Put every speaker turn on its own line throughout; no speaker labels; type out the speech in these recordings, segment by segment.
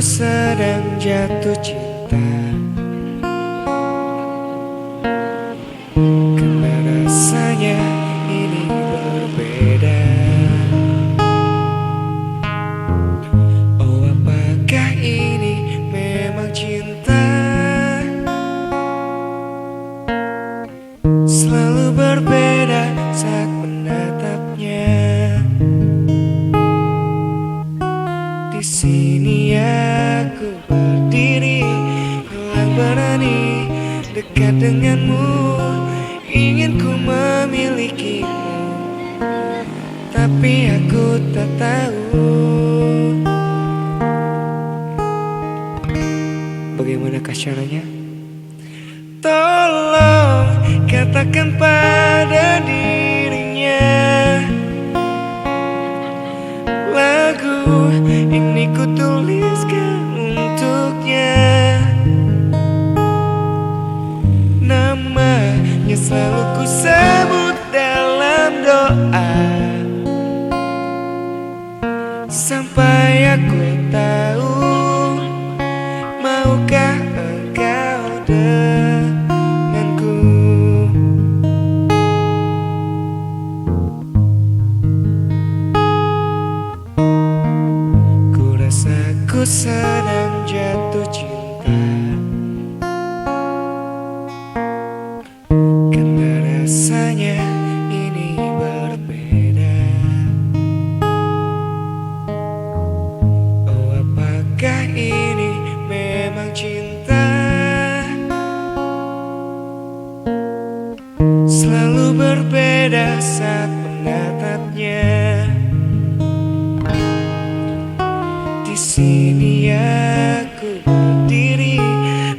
sedang jatuh cinta aku berdiri Hilang berani dekat denganmu Ingin ku memilikimu Tapi aku tak tahu Bagaimanakah caranya? Tolong katakan pada boca. Saat menatapnya Di sini aku berdiri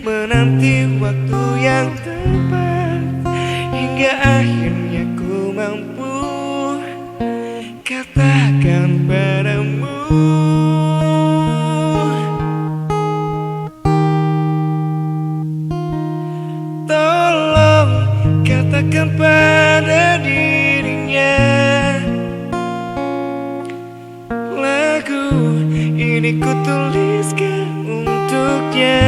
menanti waktu yang tepat hingga akhirnya ku mampu katakan padamu. Ini ku tuliskan untuknya.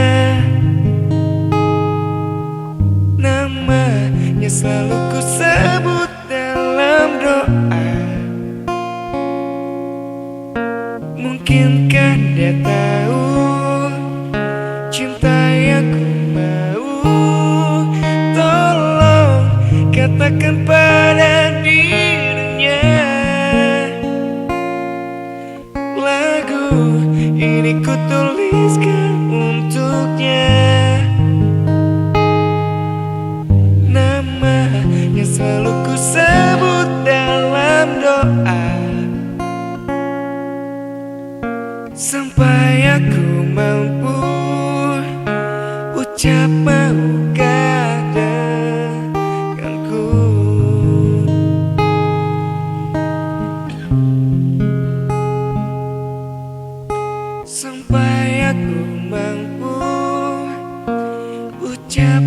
Namanya selalu ku sebut dalam doa ucap maukah denganku Sampai aku mampu ucap